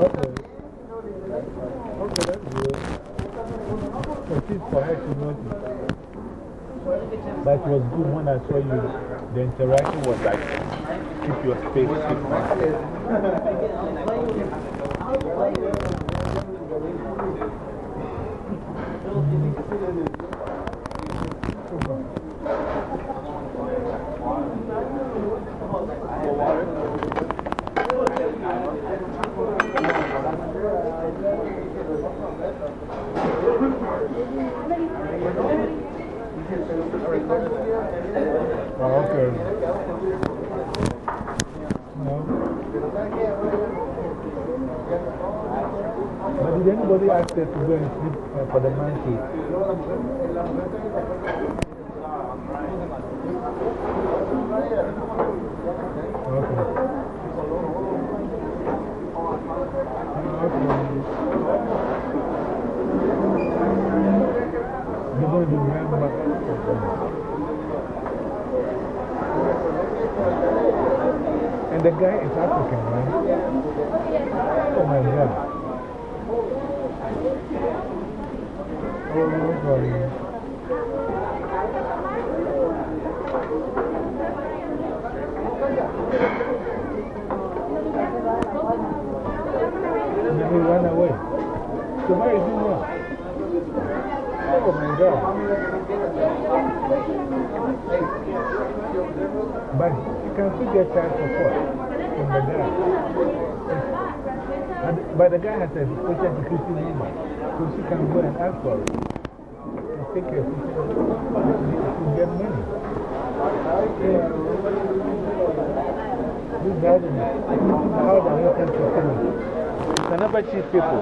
Okay. Okay, that's good. Notice. But it was good when I saw you. The interaction was like, keep your space, keep my space. Oh, okay. No. But did anybody ask her to go and sleep for the man cave? Okay. To remember. And the guy is African, right? Oh my God. Oh. And then he ran away. So is he God. But you can still get child support from the guy. And, but the guy has a social security number, so she can go and ask for it. And take her to get money. This guy is how the American system You can never cheat people.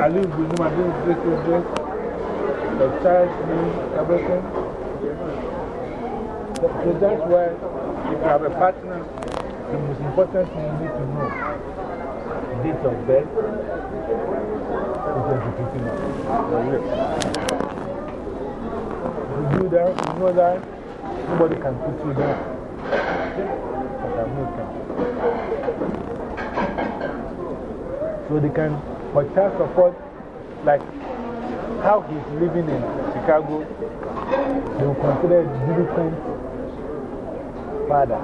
I live with him, I do this, this, this. The child, me, everything. So, so that's why, if you have a partner, the most important thing you need to know date of birth. If you do that, you know that nobody can put you down. But. So they can, for child support, like how he's living in Chicago, they will consider a delinquent father.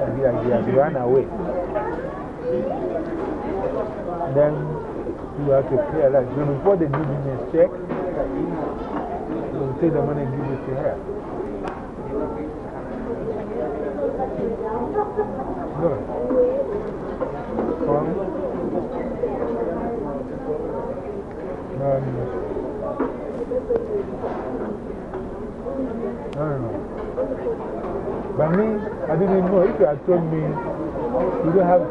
And he has, he has run away. Then you have to pay a lot. So before they give him a check, they will take the money and give it to her. Good. No, no. No, no, no. But me, I didn't even know. If you had told me you don't have,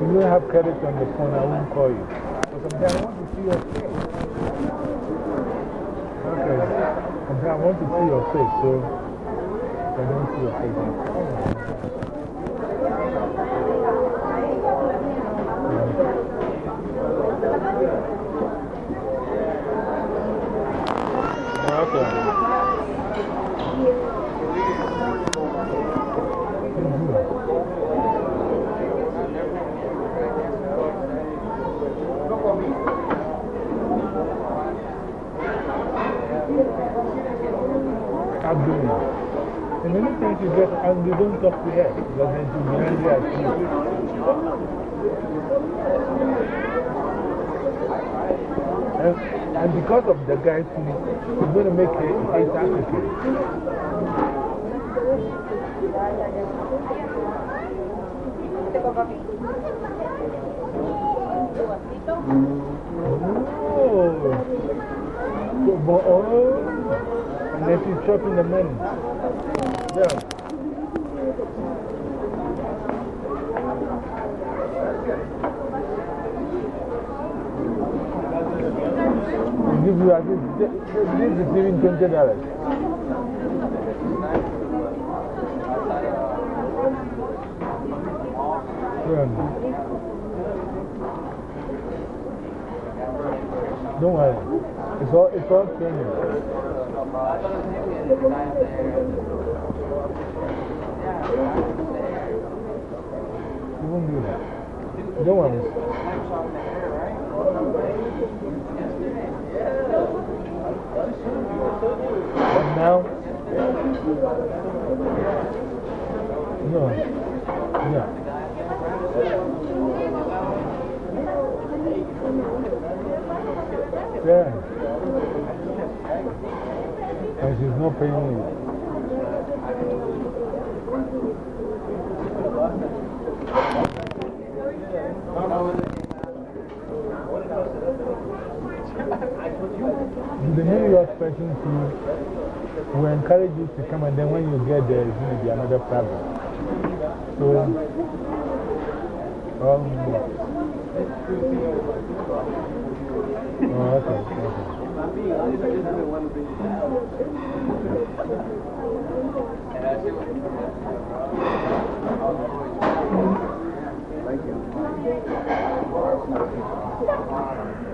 you don't have credit on the phone, I won't call you. But sometimes I want to see your face. Okay. Sometimes I want to see your face, so I don't see your face, I'll call you. Okay. Abdomen. And you get angry, don't talk to her then. And, and because of the guy, too, he's going to make her hate African. Oh. Oh. And then she's chopping the money. Yeah. Give you, think, this this is even twenty dollars. Don't worry. It's all, it's all training. You won't do that. Don't worry. And now, no, no. Yeah. And she's not paying you. The New York person too, we encourage you to come and then when you get there, it's going to be another problem. So, um, oh, okay, okay. What? Daddy. This is a brand new.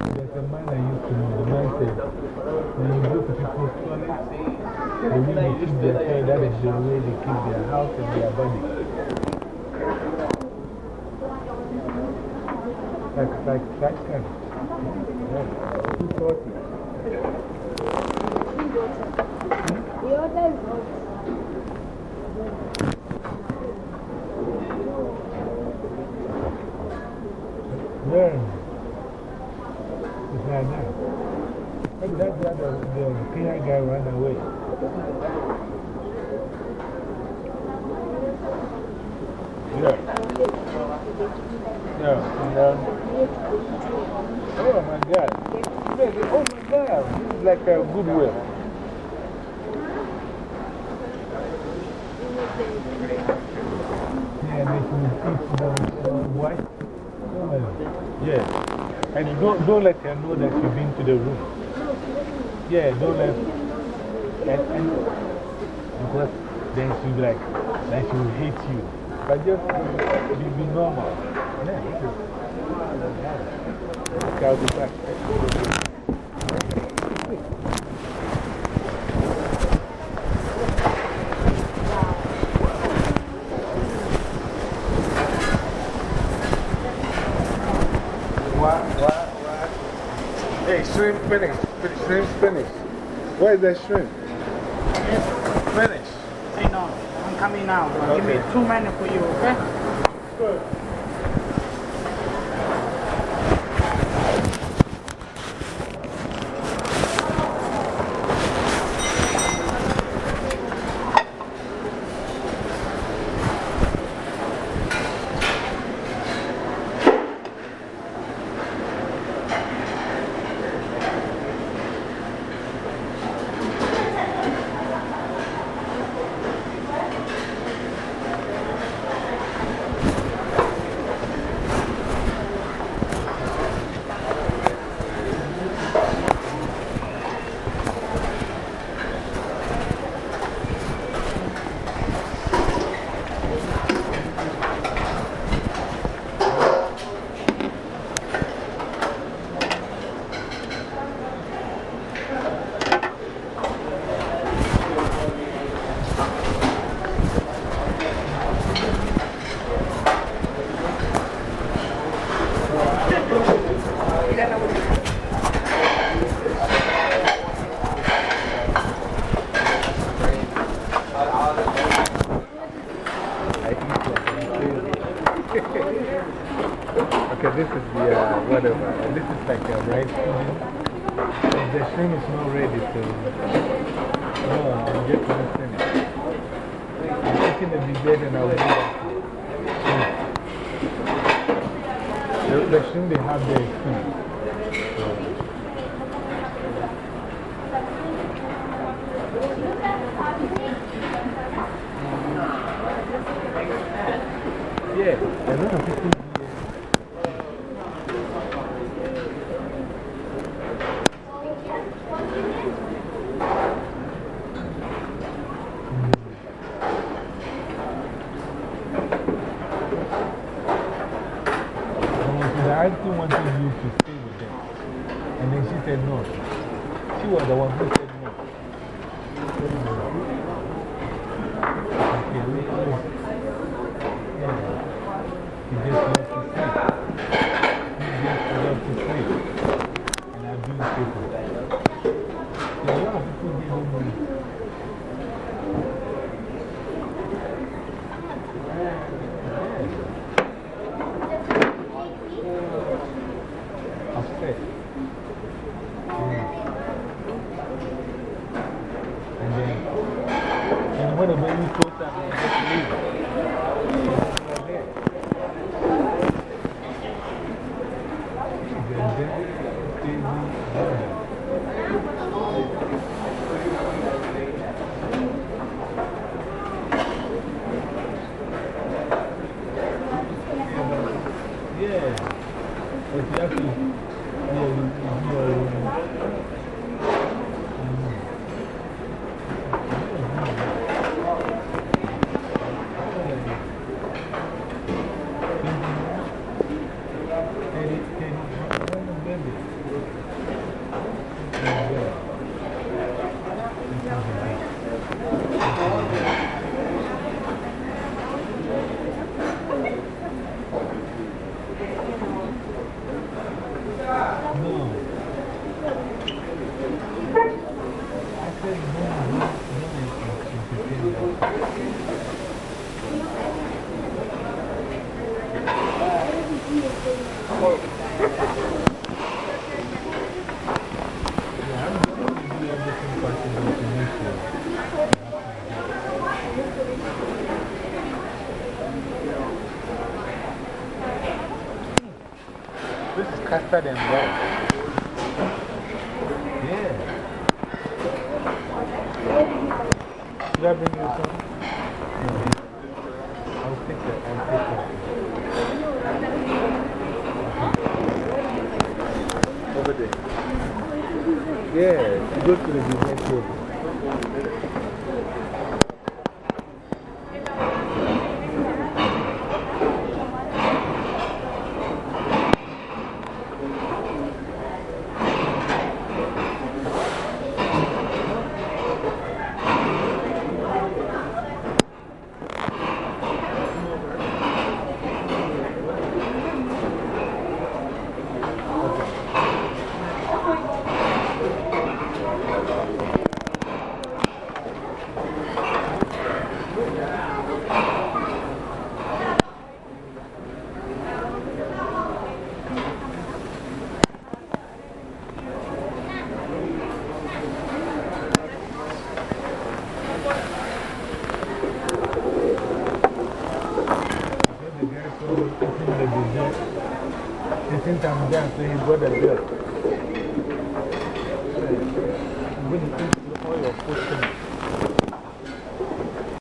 There's a man I used to know. The man said, when you go to people's toilets, the way they keep their hair, that is the way they keep their house and their body. Like, like that kind. Yeah. 240. The other is Yeah. Yeah. And, um, oh my God. Baby, Oh my God. This is like a goodwill. Yeah, the uh, white. Oh, yeah. And don't, don't let her know that you've been to the room. Yeah, don't let. And, because then she'll be like, then she will hate you. But just be, be normal. Yeah. Okay, I'll be back. What? What? What? Hey, shrimp finish. Fin- Shrimp finish. Where's the shrimp? Finish. I know. I'm coming now. Give me Okay. two minutes I still wanted you to stay with them. And then she said no. She was the one who said no. Okay, 带点油 dance to his brother.